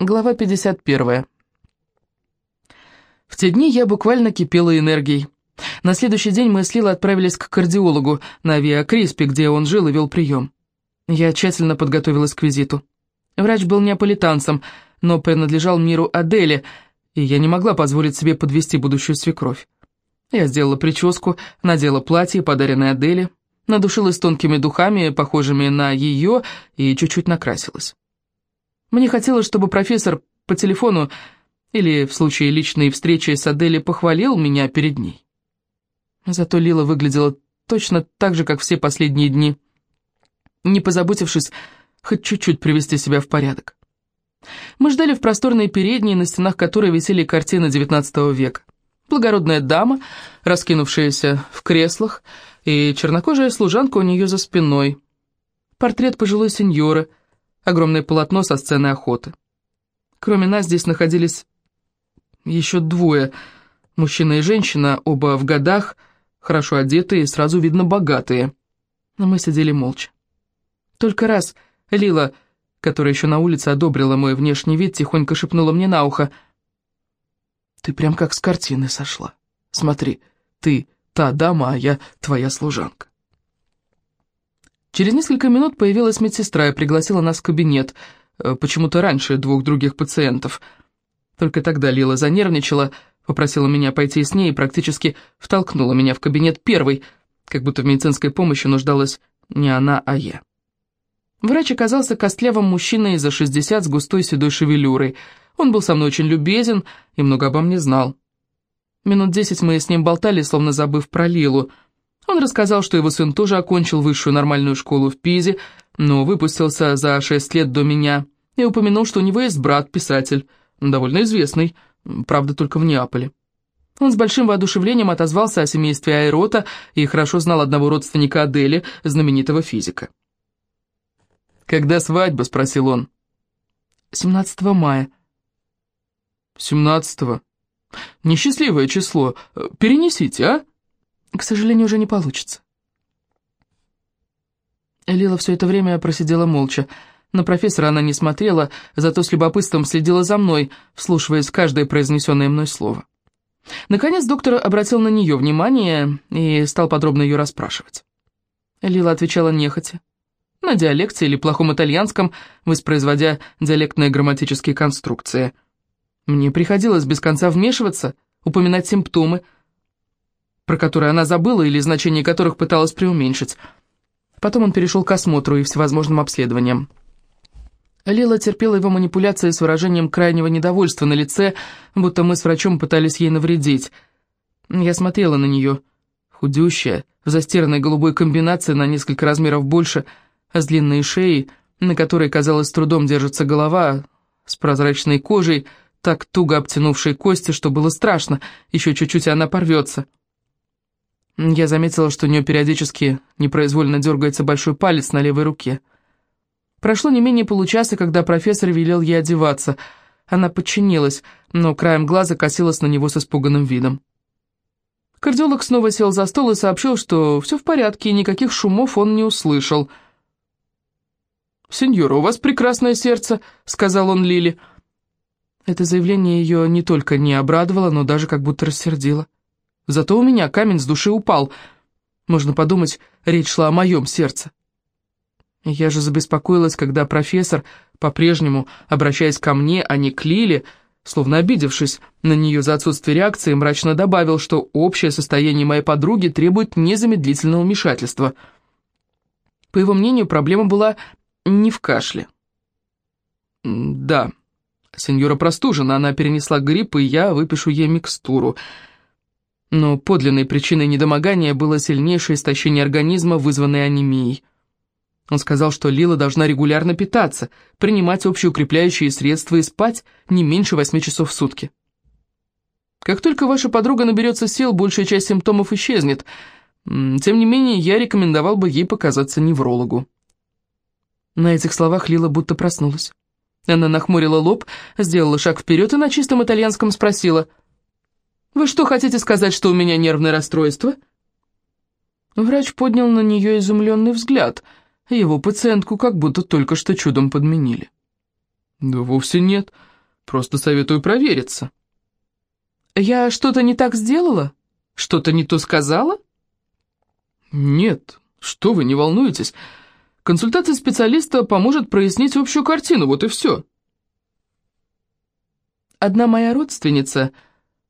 Глава 51. В те дни я буквально кипела энергией. На следующий день мы с Лилой отправились к кардиологу на авиакриспе, где он жил и вел прием. Я тщательно подготовилась к визиту. Врач был неаполитанцем, но принадлежал миру Адели, и я не могла позволить себе подвести будущую свекровь. Я сделала прическу, надела платье, подаренное Аделе, надушилась тонкими духами, похожими на ее, и чуть-чуть накрасилась. Мне хотелось, чтобы профессор по телефону или в случае личной встречи с Адели похвалил меня перед ней. Зато Лила выглядела точно так же, как все последние дни, не позаботившись хоть чуть-чуть привести себя в порядок. Мы ждали в просторной передней, на стенах которой висели картины XIX века. Благородная дама, раскинувшаяся в креслах, и чернокожая служанка у нее за спиной. Портрет пожилой сеньоры, огромное полотно со сцены охоты. Кроме нас здесь находились еще двое, мужчина и женщина, оба в годах, хорошо одетые сразу видно богатые. Но мы сидели молча. Только раз Лила, которая еще на улице одобрила мой внешний вид, тихонько шепнула мне на ухо. «Ты прям как с картины сошла. Смотри, ты та дама, а я твоя служанка». Через несколько минут появилась медсестра и пригласила нас в кабинет, э, почему-то раньше двух других пациентов. Только тогда Лила занервничала, попросила меня пойти с ней и практически втолкнула меня в кабинет первой, как будто в медицинской помощи нуждалась не она, а я. Врач оказался костлявым мужчиной за 60 с густой седой шевелюрой. Он был со мной очень любезен и много обо мне знал. Минут десять мы с ним болтали, словно забыв про Лилу — он рассказал, что его сын тоже окончил высшую нормальную школу в Пизе, но выпустился за шесть лет до меня, и упомянул, что у него есть брат-писатель, довольно известный, правда, только в Неаполе. Он с большим воодушевлением отозвался о семействе Айрота и хорошо знал одного родственника Адели, знаменитого физика. «Когда свадьба?» — спросил он. «17 мая». «17-го? Несчастливое число. Перенесите, а?» К сожалению, уже не получится. Лила все это время просидела молча. На профессора она не смотрела, зато с любопытством следила за мной, вслушиваясь в каждое произнесенное мной слово. Наконец доктор обратил на нее внимание и стал подробно ее расспрашивать. Лила отвечала нехотя. На диалекте или плохом итальянском, воспроизводя диалектные грамматические конструкции. Мне приходилось без конца вмешиваться, упоминать симптомы, про которые она забыла или значение которых пыталась преуменьшить. Потом он перешел к осмотру и всевозможным обследованиям. Лила терпела его манипуляции с выражением крайнего недовольства на лице, будто мы с врачом пытались ей навредить. Я смотрела на нее, худющая, в застиранной голубой комбинации на несколько размеров больше, с длинной шеей, на которой, казалось, трудом держится голова, с прозрачной кожей, так туго обтянувшей кости, что было страшно, еще чуть-чуть она порвется. Я заметила, что у нее периодически непроизвольно дергается большой палец на левой руке. Прошло не менее получаса, когда профессор велел ей одеваться. Она подчинилась, но краем глаза косилась на него с испуганным видом. Кардиолог снова сел за стол и сообщил, что все в порядке, и никаких шумов он не услышал. «Сеньора, у вас прекрасное сердце», — сказал он Лили. Это заявление ее не только не обрадовало, но даже как будто рассердило. Зато у меня камень с души упал. Можно подумать, речь шла о моем сердце. Я же забеспокоилась, когда профессор, по-прежнему обращаясь ко мне, а не к Лиле, словно обидевшись на нее за отсутствие реакции, мрачно добавил, что общее состояние моей подруги требует незамедлительного вмешательства. По его мнению, проблема была не в кашле. «Да, сеньора простужена, она перенесла грипп, и я выпишу ей микстуру», но подлинной причиной недомогания было сильнейшее истощение организма, вызванное анемией. Он сказал, что Лила должна регулярно питаться, принимать общеукрепляющие средства и спать не меньше восьми часов в сутки. Как только ваша подруга наберется сил, большая часть симптомов исчезнет. Тем не менее, я рекомендовал бы ей показаться неврологу. На этих словах Лила будто проснулась. Она нахмурила лоб, сделала шаг вперед и на чистом итальянском спросила – вы что, хотите сказать, что у меня нервное расстройство?» Врач поднял на нее изумленный взгляд. Его пациентку как будто только что чудом подменили. «Да вовсе нет», Просто советую провериться». «Я что-то не так сделала? Что-то не то сказала?» «Нет, что вы, не волнуйтесь. Консультация специалиста поможет прояснить общую картину, вот и все». «Одна моя родственница...» —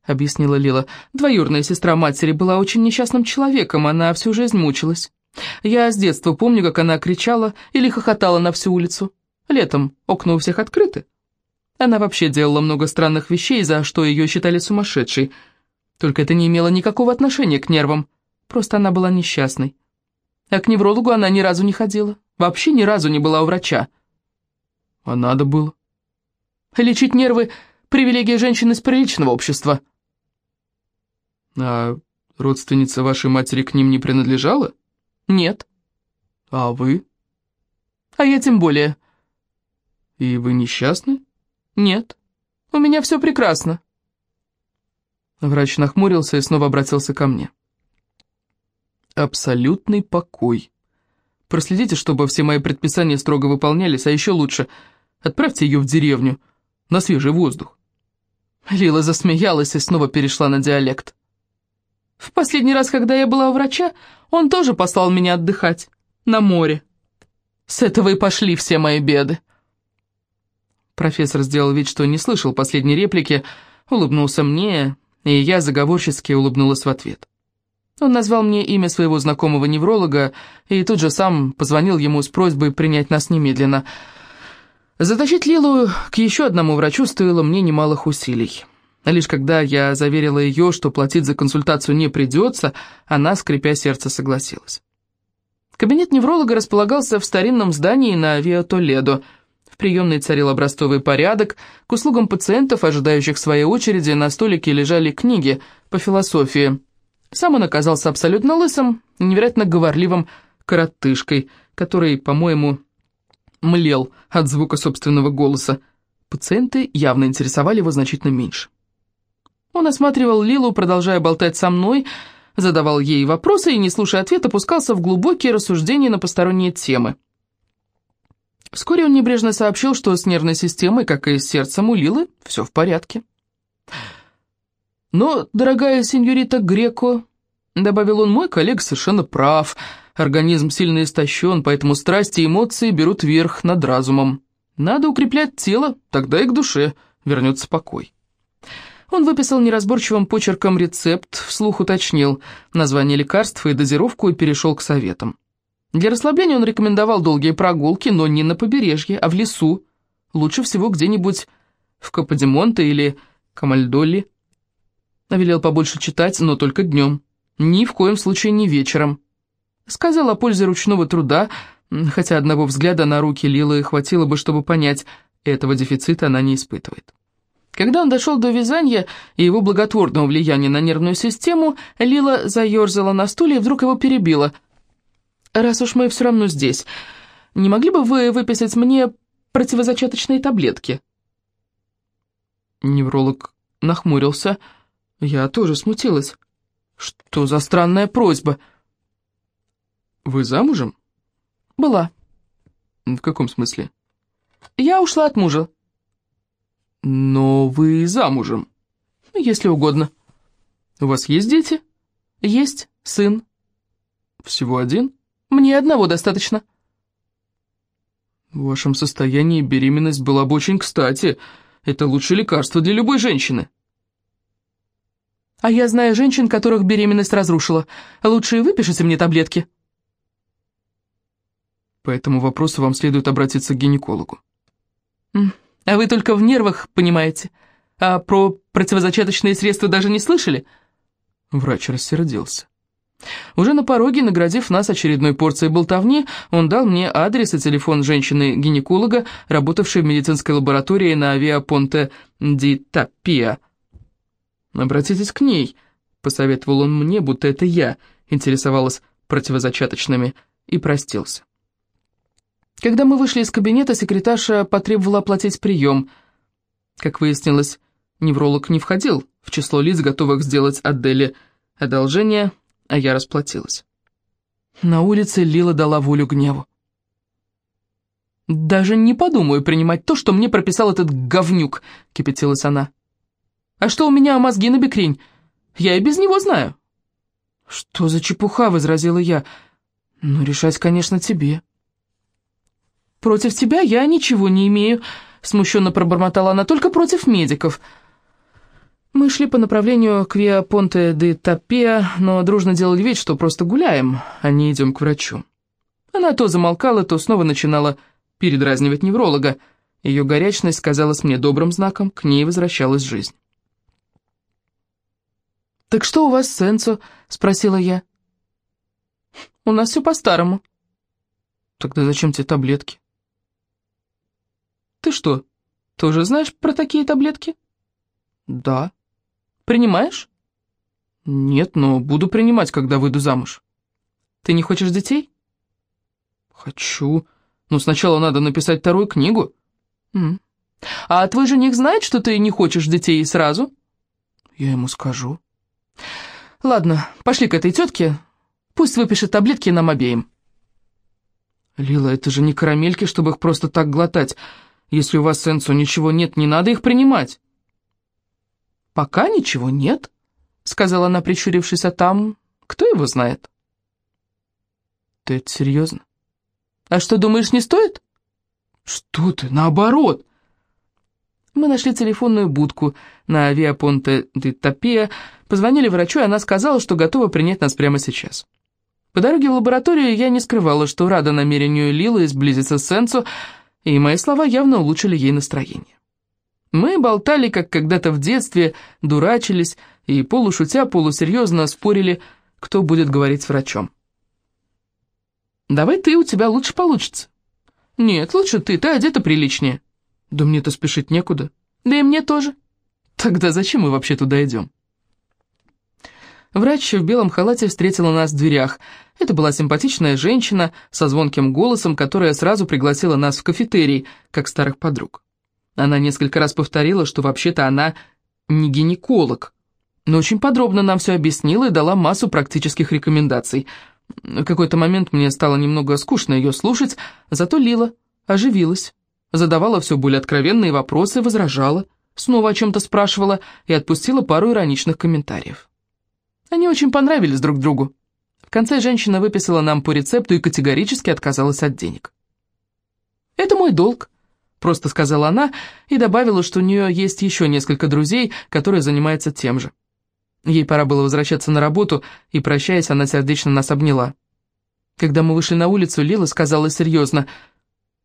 объяснила Лила. «Двоюрная сестра матери была очень несчастным человеком, она всю жизнь мучилась. Я с детства помню, как она кричала или хохотала на всю улицу. Летом окна у всех открыты. Она вообще делала много странных вещей, за что ее считали сумасшедшей. Только это не имело никакого отношения к нервам. Просто она была несчастной. А к неврологу она ни разу не ходила. Вообще ни разу не была у врача. А надо было. Лечить нервы — привилегия женщин из приличного общества. А родственница вашей матери к ним не принадлежала? Нет. А вы? А я тем более. И вы несчастны? Нет. У меня все прекрасно. Врач нахмурился и снова обратился ко мне. Абсолютный покой. Проследите, чтобы все мои предписания строго выполнялись, а еще лучше, отправьте ее в деревню, на свежий воздух. Лила засмеялась и снова перешла на диалект. В последний раз, когда я была у врача, он тоже послал меня отдыхать. На море. С этого и пошли все мои беды. Профессор сделал вид, что не слышал последней реплики, улыбнулся мне, и я заговорчески улыбнулась в ответ. Он назвал мне имя своего знакомого невролога и тут же сам позвонил ему с просьбой принять нас немедленно. Затащить Лилу к еще одному врачу стоило мне немалых усилий. Лишь когда я заверила ее, что платить за консультацию не придется, она, скрипя сердце, согласилась. Кабинет невролога располагался в старинном здании на Виа Толедо. В приемной царил образцовый порядок, к услугам пациентов, ожидающих своей очереди, на столике лежали книги по философии. Сам он оказался абсолютно лысым, невероятно говорливым коротышкой, который, по-моему, млел от звука собственного голоса. Пациенты явно интересовали его значительно меньше. Он осматривал Лилу, продолжая болтать со мной, задавал ей вопросы и, не слушая ответ, опускался в глубокие рассуждения на посторонние темы. Вскоре он небрежно сообщил, что с нервной системой, как и с сердцем у Лилы, все в порядке. «Но, дорогая сеньорита Греко», — добавил он, — «мой коллега совершенно прав. Организм сильно истощен, поэтому страсти и эмоции берут верх над разумом. Надо укреплять тело, тогда и к душе вернется покой». Он выписал неразборчивым почерком рецепт, вслух уточнил название лекарства и дозировку и перешел к советам. Для расслабления он рекомендовал долгие прогулки, но не на побережье, а в лесу. Лучше всего где-нибудь в Каподимонте или Камальдолли. Велел побольше читать, но только днем. Ни в коем случае не вечером. Сказал о пользе ручного труда, хотя одного взгляда на руки Лилы хватило бы, чтобы понять, этого дефицита она не испытывает. Когда он дошел до вязания и его благотворного влияния на нервную систему, Лила заерзала на стуле и вдруг его перебила. «Раз уж мы все равно здесь, не могли бы вы выписать мне противозачаточные таблетки?» Невролог нахмурился. Я тоже смутилась. «Что за странная просьба?» «Вы замужем?» «Была». «В каком смысле?» «Я ушла от мужа». «Но вы замужем?» «Если угодно». «У вас есть дети?» «Есть сын». «Всего один?» «Мне одного достаточно». «В вашем состоянии беременность была бы очень кстати. Это лучшее лекарство для любой женщины». «А я знаю женщин, которых беременность разрушила. Лучше выпишите мне таблетки». По этому вопросу вам следует обратиться к гинекологу. А вы только в нервах, понимаете? А про противозачаточные средства даже не слышали?» Врач рассердился. Уже на пороге, наградив нас очередной порцией болтовни, он дал мне адрес и телефон женщины-гинеколога, работавшей в медицинской лаборатории на авиапонте Ди Тапиа. «Обратитесь к ней», — посоветовал он мне, будто это я интересовалась противозачаточными, и простился. Когда мы вышли из кабинета, секретарша потребовала оплатить прием. Как выяснилось, невролог не входил в число лиц, готовых сделать Аделе одолжение, а я расплатилась. На улице Лила дала волю гневу. «Даже не подумаю принимать то, что мне прописал этот говнюк», — кипятилась она. «А что у меня мозги на бекрень? Я и без него знаю». «Что за чепуха?» — возразила я. «Ну, решать, конечно, тебе». «Против тебя я ничего не имею», — смущенно пробормотала она, — «только против медиков». Мы шли по направлению к Виа Понте де Тапеа, но дружно делали вид, что просто гуляем, а не идем к врачу. Она то замолкала, то снова начинала передразнивать невролога. Ее горячность казалась мне добрым знаком, к ней возвращалась жизнь. «Так что у вас с Энцо?» — спросила я. «У нас все по-старому». «Тогда зачем тебе таблетки?» «Ты что, тоже знаешь про такие таблетки?» «Да». «Принимаешь?» «Нет, но буду принимать, когда выйду замуж». «Ты не хочешь детей?» «Хочу. Но сначала надо написать вторую книгу». М «А твой жених знает, что ты не хочешь детей сразу?» «Я ему скажу». «Ладно, пошли к этой тетке. Пусть выпишет таблетки нам обеим». «Лила, это же не карамельки, чтобы их просто так глотать. Если у вас, Сенсо, ничего нет, не надо их принимать». «Пока ничего нет», — сказала она, прищурившись, а там... Кто его знает? «Ты это серьезно?» «А что, думаешь, не стоит?» «Что ты, наоборот!» Мы нашли телефонную будку на Авиапонте де Тапия, позвонили врачу, и она сказала, что готова принять нас прямо сейчас. По дороге в лабораторию я не скрывала, что рада намерению Лилы сблизиться с Сенсо, и мои слова явно улучшили ей настроение. Мы болтали, как когда-то в детстве, дурачились и полушутя, полусерьезно спорили, кто будет говорить с врачом. «Давай ты, у тебя лучше получится». «Нет, лучше ты, ты одета приличнее». «Да мне-то спешить некуда». «Да и мне тоже». «Тогда зачем мы вообще туда идем?» Врач в белом халате встретила нас в дверях. Это была симпатичная женщина со звонким голосом, которая сразу пригласила нас в кафетерий, как старых подруг. Она несколько раз повторила, что вообще-то она не гинеколог, но очень подробно нам все объяснила и дала массу практических рекомендаций – в какой-то момент мне стало немного скучно ее слушать, зато Лила оживилась, задавала все более откровенные вопросы, возражала, снова о чем-то спрашивала и отпустила пару ироничных комментариев. Они очень понравились друг другу. В конце женщина выписала нам по рецепту и категорически отказалась от денег. «Это мой долг», — просто сказала она и добавила, что у нее есть еще несколько друзей, которые занимаются тем же. Ей пора было возвращаться на работу, и, прощаясь, она сердечно нас обняла. Когда мы вышли на улицу, Лила сказала серьезно,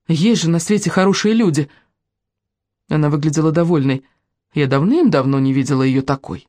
«Есть же на свете хорошие люди». Она выглядела довольной. Я давным-давно не видела ее такой.